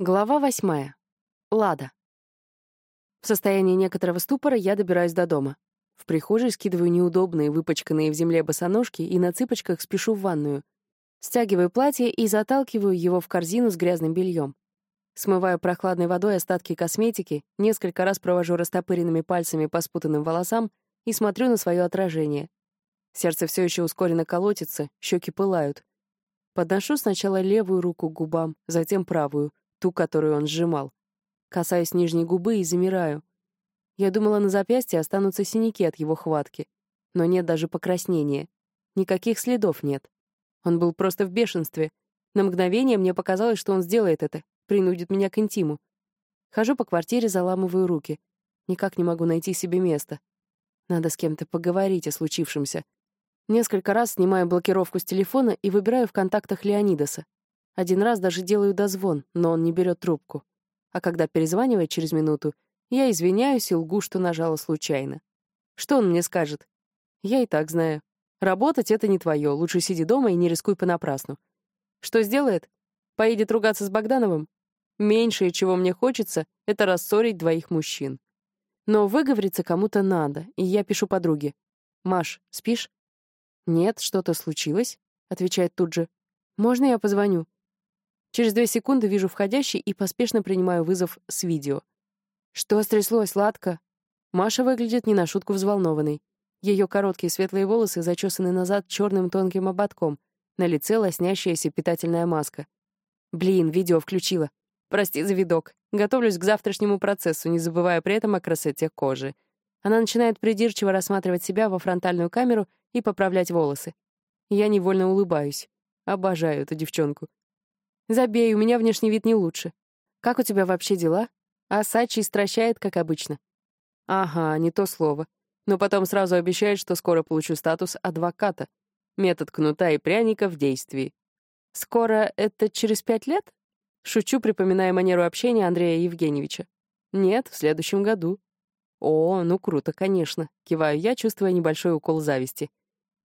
Глава восьмая. Лада. В состоянии некоторого ступора я добираюсь до дома. В прихожей скидываю неудобные, выпачканные в земле босоножки и на цыпочках спешу в ванную. Стягиваю платье и заталкиваю его в корзину с грязным бельем. Смываю прохладной водой остатки косметики, несколько раз провожу растопыренными пальцами по спутанным волосам и смотрю на свое отражение. Сердце все еще ускоренно колотится, щеки пылают. Подношу сначала левую руку к губам, затем правую — ту, которую он сжимал. Касаюсь нижней губы и замираю. Я думала, на запястье останутся синяки от его хватки. Но нет даже покраснения. Никаких следов нет. Он был просто в бешенстве. На мгновение мне показалось, что он сделает это, принудит меня к интиму. Хожу по квартире, заламываю руки. Никак не могу найти себе места. Надо с кем-то поговорить о случившемся. Несколько раз снимаю блокировку с телефона и выбираю в контактах Леонидаса. Один раз даже делаю дозвон, но он не берет трубку. А когда перезванивает через минуту, я извиняюсь и лгу, что нажала случайно. Что он мне скажет? Я и так знаю. Работать — это не твое, лучше сиди дома и не рискуй понапрасну. Что сделает? Поедет ругаться с Богдановым? Меньшее, чего мне хочется, это рассорить двоих мужчин. Но выговориться кому-то надо, и я пишу подруге. «Маш, спишь?» «Нет, что-то случилось», — отвечает тут же. «Можно я позвоню?» Через две секунды вижу входящий и поспешно принимаю вызов с видео. «Что стряслось, Ладка?» Маша выглядит не на шутку взволнованной. Ее короткие светлые волосы зачесаны назад черным тонким ободком, на лице лоснящаяся питательная маска. Блин, видео включила. Прости за видок. Готовлюсь к завтрашнему процессу, не забывая при этом о красоте кожи. Она начинает придирчиво рассматривать себя во фронтальную камеру и поправлять волосы. Я невольно улыбаюсь. Обожаю эту девчонку. Забей, у меня внешний вид не лучше. Как у тебя вообще дела? А Сачи стращает, как обычно. Ага, не то слово. Но потом сразу обещает, что скоро получу статус адвоката. Метод кнута и пряника в действии. Скоро — это через пять лет? Шучу, припоминая манеру общения Андрея Евгеньевича. Нет, в следующем году. О, ну круто, конечно. Киваю я, чувствуя небольшой укол зависти.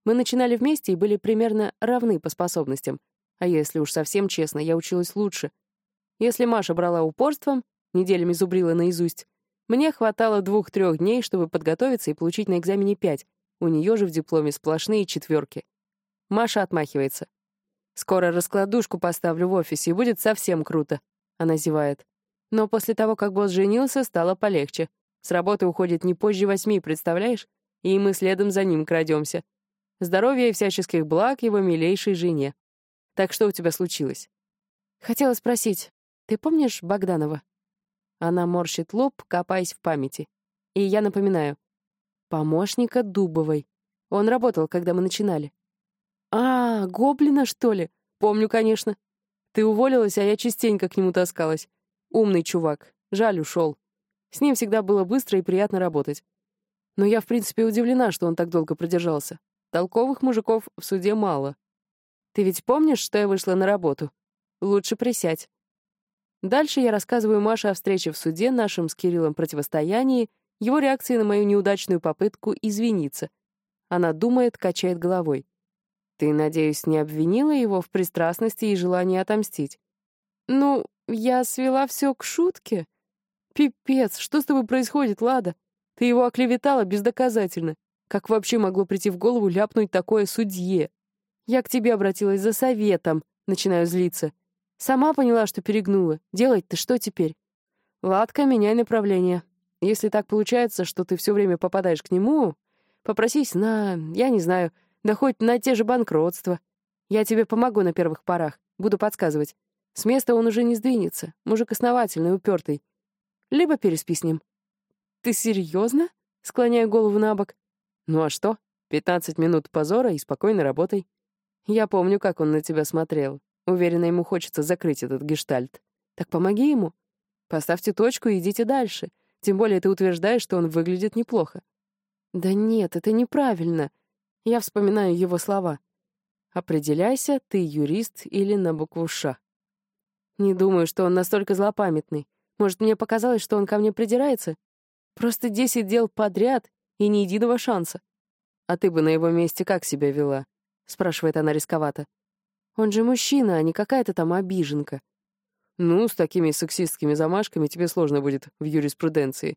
Мы начинали вместе и были примерно равны по способностям — а если уж совсем честно, я училась лучше. Если Маша брала упорством, неделями зубрила наизусть, мне хватало двух-трех дней, чтобы подготовиться и получить на экзамене пять. У нее же в дипломе сплошные четверки. Маша отмахивается. «Скоро раскладушку поставлю в офисе, и будет совсем круто», — она зевает. Но после того, как босс женился, стало полегче. С работы уходит не позже восьми, представляешь? И мы следом за ним крадемся. Здоровья и всяческих благ его милейшей жене. Так что у тебя случилось?» «Хотела спросить, ты помнишь Богданова?» Она морщит лоб, копаясь в памяти. И я напоминаю. «Помощника Дубовой. Он работал, когда мы начинали». «А, гоблина, что ли? Помню, конечно. Ты уволилась, а я частенько к нему таскалась. Умный чувак. Жаль, ушел. С ним всегда было быстро и приятно работать. Но я, в принципе, удивлена, что он так долго продержался. Толковых мужиков в суде мало. Ты ведь помнишь, что я вышла на работу? Лучше присядь. Дальше я рассказываю Маше о встрече в суде, нашем с Кириллом противостоянии, его реакции на мою неудачную попытку извиниться. Она думает, качает головой. Ты, надеюсь, не обвинила его в пристрастности и желании отомстить? Ну, я свела все к шутке. Пипец, что с тобой происходит, Лада? Ты его оклеветала бездоказательно. Как вообще могло прийти в голову ляпнуть такое судье? Я к тебе обратилась за советом, начинаю злиться. Сама поняла, что перегнула. Делать-то что теперь? Ладка, меняй направление. Если так получается, что ты все время попадаешь к нему, попросись на, я не знаю, да хоть на те же банкротства. Я тебе помогу на первых порах, буду подсказывать. С места он уже не сдвинется, мужик основательный, упертый. Либо переспи с ним. Ты серьезно? Склоняю голову на бок. Ну а что? Пятнадцать минут позора и спокойной работой. Я помню, как он на тебя смотрел. Уверена, ему хочется закрыть этот гештальт. Так помоги ему. Поставьте точку и идите дальше. Тем более ты утверждаешь, что он выглядит неплохо. Да нет, это неправильно. Я вспоминаю его слова. Определяйся, ты юрист или на букву «Ш». Не думаю, что он настолько злопамятный. Может, мне показалось, что он ко мне придирается? Просто десять дел подряд и ни единого шанса. А ты бы на его месте как себя вела? — спрашивает она рисковато. «Он же мужчина, а не какая-то там обиженка». Ну, с такими сексистскими замашками тебе сложно будет в юриспруденции.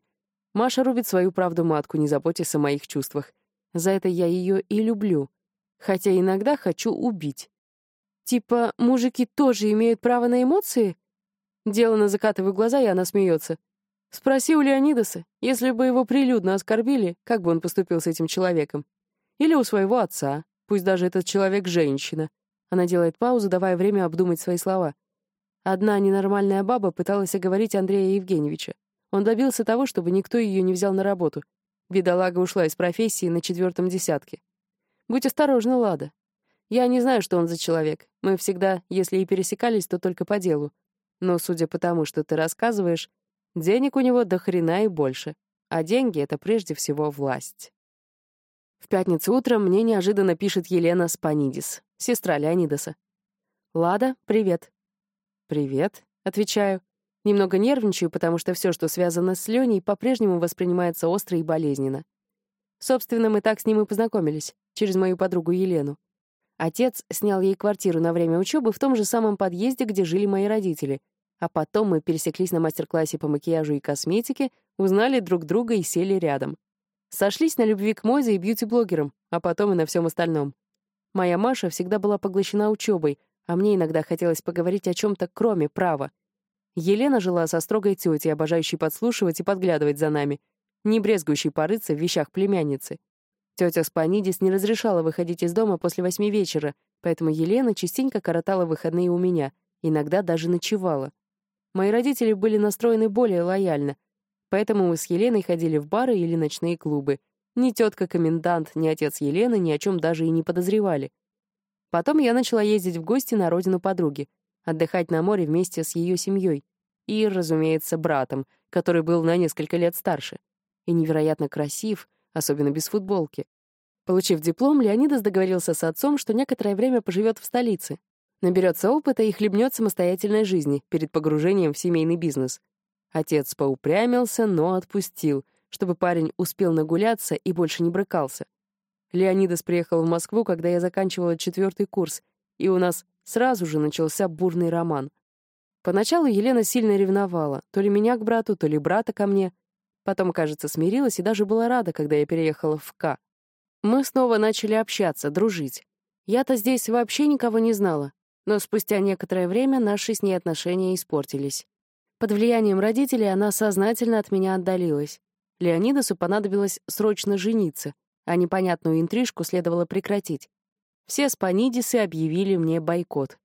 Маша рубит свою правду матку, не заботясь о моих чувствах. За это я ее и люблю. Хотя иногда хочу убить. Типа, мужики тоже имеют право на эмоции? Делано закатываю глаза, и она смеется. Спроси у Леонидаса, если бы его прилюдно оскорбили, как бы он поступил с этим человеком. Или у своего отца, пусть даже этот человек — женщина. Она делает паузу, давая время обдумать свои слова. Одна ненормальная баба пыталась оговорить Андрея Евгеньевича. Он добился того, чтобы никто ее не взял на работу. Бедолага ушла из профессии на четвертом десятке. Будь осторожна, Лада. Я не знаю, что он за человек. Мы всегда, если и пересекались, то только по делу. Но, судя по тому, что ты рассказываешь, денег у него до хрена и больше. А деньги — это прежде всего власть. В пятницу утром мне неожиданно пишет Елена Спанидис, сестра Леонидаса. «Лада, привет». «Привет», — отвечаю. Немного нервничаю, потому что все, что связано с Леней, по-прежнему воспринимается остро и болезненно. Собственно, мы так с ним и познакомились, через мою подругу Елену. Отец снял ей квартиру на время учебы в том же самом подъезде, где жили мои родители, а потом мы пересеклись на мастер-классе по макияжу и косметике, узнали друг друга и сели рядом. Сошлись на любви к моде и бьюти-блогерам, а потом и на всем остальном. Моя Маша всегда была поглощена учебой, а мне иногда хотелось поговорить о чем-то, кроме права. Елена жила со строгой тетей, обожающей подслушивать и подглядывать за нами, не брезгующей порыться в вещах племянницы. Тетя Спанидис не разрешала выходить из дома после восьми вечера, поэтому Елена частенько коротала выходные у меня, иногда даже ночевала. Мои родители были настроены более лояльно, поэтому мы с Еленой ходили в бары или ночные клубы. Ни тетка-комендант, ни отец Елены ни о чем даже и не подозревали. Потом я начала ездить в гости на родину подруги, отдыхать на море вместе с ее семьей и, разумеется, братом, который был на несколько лет старше, и невероятно красив, особенно без футболки. Получив диплом, Леонидас договорился с отцом, что некоторое время поживет в столице, наберется опыта и хлебнет самостоятельной жизни перед погружением в семейный бизнес. Отец поупрямился, но отпустил, чтобы парень успел нагуляться и больше не брыкался. Леонидас приехал в Москву, когда я заканчивала четвертый курс, и у нас Сразу же начался бурный роман. Поначалу Елена сильно ревновала, то ли меня к брату, то ли брата ко мне. Потом, кажется, смирилась и даже была рада, когда я переехала в К. Мы снова начали общаться, дружить. Я-то здесь вообще никого не знала, но спустя некоторое время наши с ней отношения испортились. Под влиянием родителей она сознательно от меня отдалилась. Леонидасу понадобилось срочно жениться, а непонятную интрижку следовало прекратить. Все спанидисы объявили мне бойкот.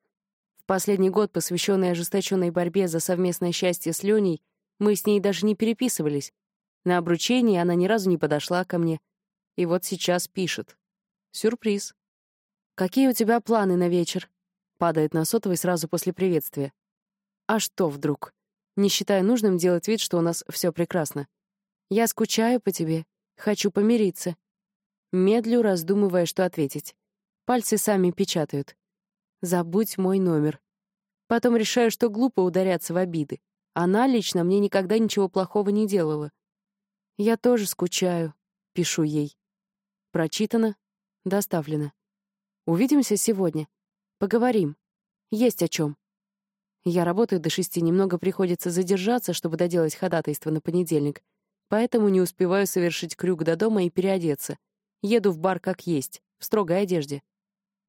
В последний год, посвященный ожесточенной борьбе за совместное счастье с Леней, мы с ней даже не переписывались. На обручении она ни разу не подошла ко мне. И вот сейчас пишет. Сюрприз. «Какие у тебя планы на вечер?» Падает на сотовый сразу после приветствия. «А что вдруг?» Не считая нужным делать вид, что у нас все прекрасно. «Я скучаю по тебе. Хочу помириться». Медлю, раздумывая, что ответить. Пальцы сами печатают. «Забудь мой номер». Потом решаю, что глупо ударяться в обиды. Она лично мне никогда ничего плохого не делала. «Я тоже скучаю», — пишу ей. Прочитано, доставлено. Увидимся сегодня. Поговорим. Есть о чем. Я работаю до шести, немного приходится задержаться, чтобы доделать ходатайство на понедельник, поэтому не успеваю совершить крюк до дома и переодеться. Еду в бар как есть, в строгой одежде.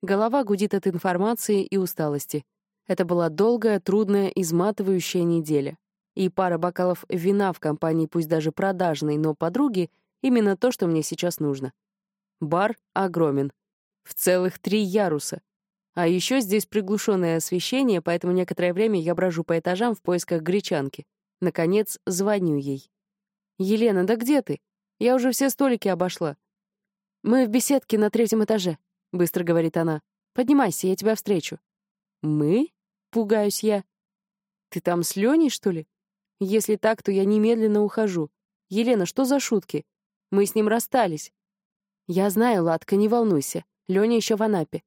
Голова гудит от информации и усталости. Это была долгая, трудная, изматывающая неделя. И пара бокалов вина в компании, пусть даже продажной, но подруги — именно то, что мне сейчас нужно. Бар огромен. В целых три яруса. А еще здесь приглушенное освещение, поэтому некоторое время я брожу по этажам в поисках гречанки. Наконец, звоню ей. «Елена, да где ты? Я уже все столики обошла. Мы в беседке на третьем этаже», — быстро говорит она. «Поднимайся, я тебя встречу». «Мы?» — пугаюсь я. «Ты там с Леней, что ли? Если так, то я немедленно ухожу. Елена, что за шутки? Мы с ним расстались». «Я знаю, Ладка, не волнуйся. Леня еще в Анапе.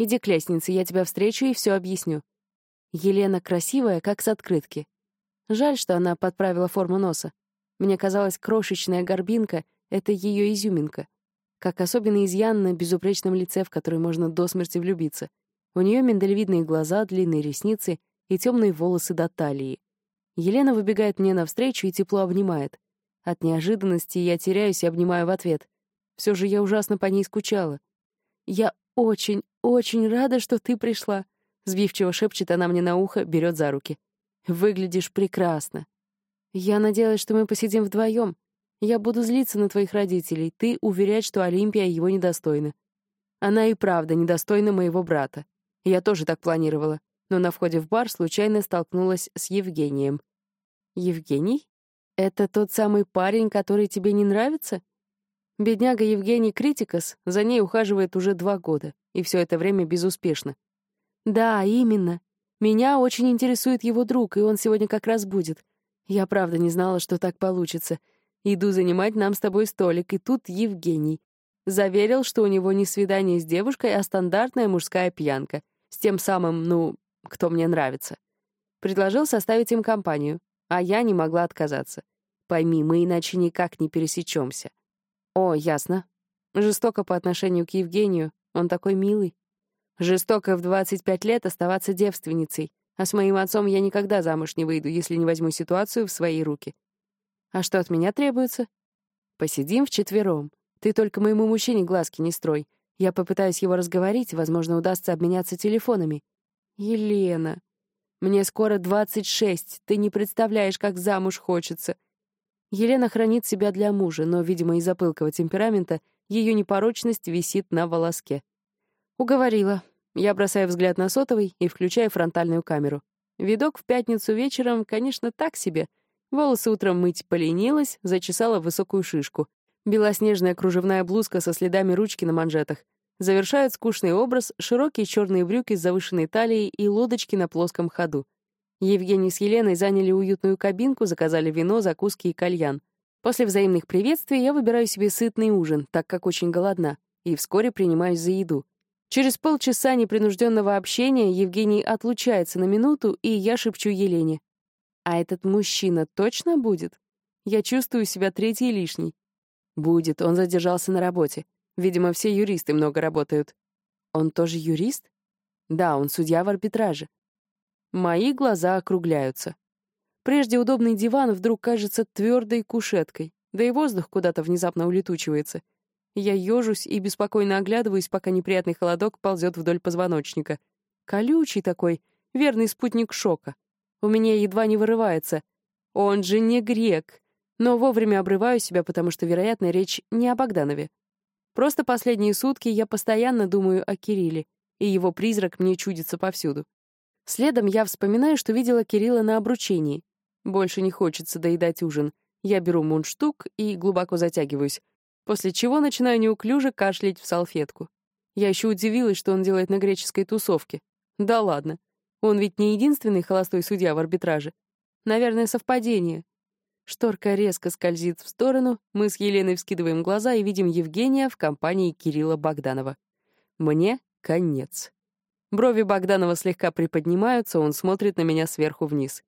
Иди к лестнице, я тебя встречу и все объясню». Елена красивая, как с открытки. Жаль, что она подправила форму носа. Мне казалось, крошечная горбинка — это ее изюминка как особенный изъян на безупречном лице, в который можно до смерти влюбиться. У нее миндалевидные глаза, длинные ресницы и темные волосы до талии. Елена выбегает мне навстречу и тепло обнимает. От неожиданности я теряюсь и обнимаю в ответ. Все же я ужасно по ней скучала. «Я очень, очень рада, что ты пришла», — сбивчиво шепчет она мне на ухо, берет за руки. «Выглядишь прекрасно. Я надеялась, что мы посидим вдвоем. Я буду злиться на твоих родителей, ты уверять, что Олимпия его недостойна. Она и правда недостойна моего брата. Я тоже так планировала, но на входе в бар случайно столкнулась с Евгением. Евгений? Это тот самый парень, который тебе не нравится? Бедняга Евгений Критикас за ней ухаживает уже два года, и все это время безуспешно. Да, именно. Меня очень интересует его друг, и он сегодня как раз будет. Я правда не знала, что так получится. Иду занимать нам с тобой столик, и тут Евгений. Заверил, что у него не свидание с девушкой, а стандартная мужская пьянка. С тем самым, ну, кто мне нравится. Предложил составить им компанию, а я не могла отказаться. Пойми, мы иначе никак не пересечемся. О, ясно. Жестоко по отношению к Евгению, он такой милый. Жестоко в 25 лет оставаться девственницей, а с моим отцом я никогда замуж не выйду, если не возьму ситуацию в свои руки. А что от меня требуется? Посидим вчетвером. Ты только моему мужчине глазки не строй. Я попытаюсь его разговорить, возможно, удастся обменяться телефонами. Елена, мне скоро 26, ты не представляешь, как замуж хочется. Елена хранит себя для мужа, но, видимо, из-за пылкого темперамента ее непорочность висит на волоске. Уговорила. Я бросаю взгляд на сотовый и включаю фронтальную камеру. Видок в пятницу вечером, конечно, так себе. Волосы утром мыть поленилась, зачесала высокую шишку белоснежная кружевная блузка со следами ручки на манжетах. Завершают скучный образ широкие черные брюки с завышенной талией и лодочки на плоском ходу. Евгений с Еленой заняли уютную кабинку, заказали вино, закуски и кальян. После взаимных приветствий я выбираю себе сытный ужин, так как очень голодна, и вскоре принимаюсь за еду. Через полчаса непринужденного общения Евгений отлучается на минуту, и я шепчу Елене. «А этот мужчина точно будет? Я чувствую себя третьей лишней. Будет, он задержался на работе. Видимо, все юристы много работают. Он тоже юрист? Да, он судья в арбитраже. Мои глаза округляются. Прежде удобный диван вдруг кажется твердой кушеткой, да и воздух куда-то внезапно улетучивается. Я ежусь и беспокойно оглядываюсь, пока неприятный холодок ползет вдоль позвоночника. Колючий такой, верный спутник шока. У меня едва не вырывается. Он же не грек но вовремя обрываю себя, потому что, вероятно, речь не о Богданове. Просто последние сутки я постоянно думаю о Кирилле, и его призрак мне чудится повсюду. Следом я вспоминаю, что видела Кирилла на обручении. Больше не хочется доедать ужин. Я беру мундштук и глубоко затягиваюсь, после чего начинаю неуклюже кашлять в салфетку. Я еще удивилась, что он делает на греческой тусовке. Да ладно. Он ведь не единственный холостой судья в арбитраже. Наверное, совпадение. Шторка резко скользит в сторону, мы с Еленой вскидываем глаза и видим Евгения в компании Кирилла Богданова. Мне конец. Брови Богданова слегка приподнимаются, он смотрит на меня сверху вниз.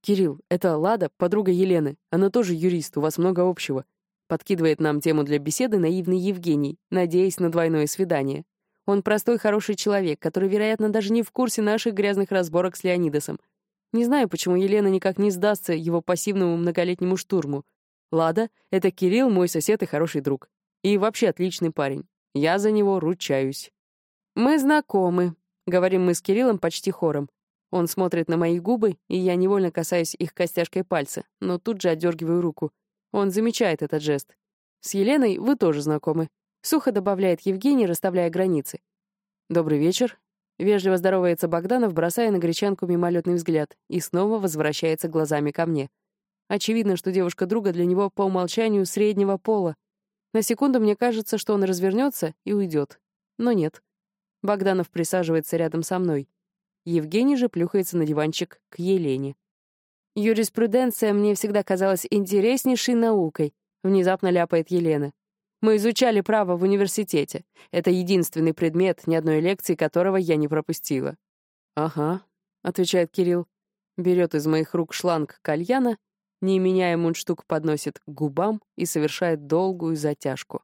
«Кирилл, это Лада, подруга Елены. Она тоже юрист, у вас много общего». Подкидывает нам тему для беседы наивный Евгений, надеясь на двойное свидание. Он простой, хороший человек, который, вероятно, даже не в курсе наших грязных разборок с Леонидосом, не знаю, почему Елена никак не сдастся его пассивному многолетнему штурму. Лада — это Кирилл, мой сосед и хороший друг. И вообще отличный парень. Я за него ручаюсь. «Мы знакомы», — говорим мы с Кириллом почти хором. Он смотрит на мои губы, и я невольно касаюсь их костяшкой пальца, но тут же отдергиваю руку. Он замечает этот жест. «С Еленой вы тоже знакомы», — сухо добавляет Евгений, расставляя границы. «Добрый вечер. Вежливо здоровается Богданов, бросая на гречанку мимолетный взгляд, и снова возвращается глазами ко мне. Очевидно, что девушка друга для него по умолчанию среднего пола. На секунду мне кажется, что он развернется и уйдет. Но нет. Богданов присаживается рядом со мной. Евгений же плюхается на диванчик к Елене. «Юриспруденция мне всегда казалась интереснейшей наукой», — внезапно ляпает Елена. Мы изучали право в университете. Это единственный предмет, ни одной лекции которого я не пропустила». «Ага», — отвечает Кирилл. Берет из моих рук шланг кальяна, не меняя мундштук, подносит к губам и совершает долгую затяжку.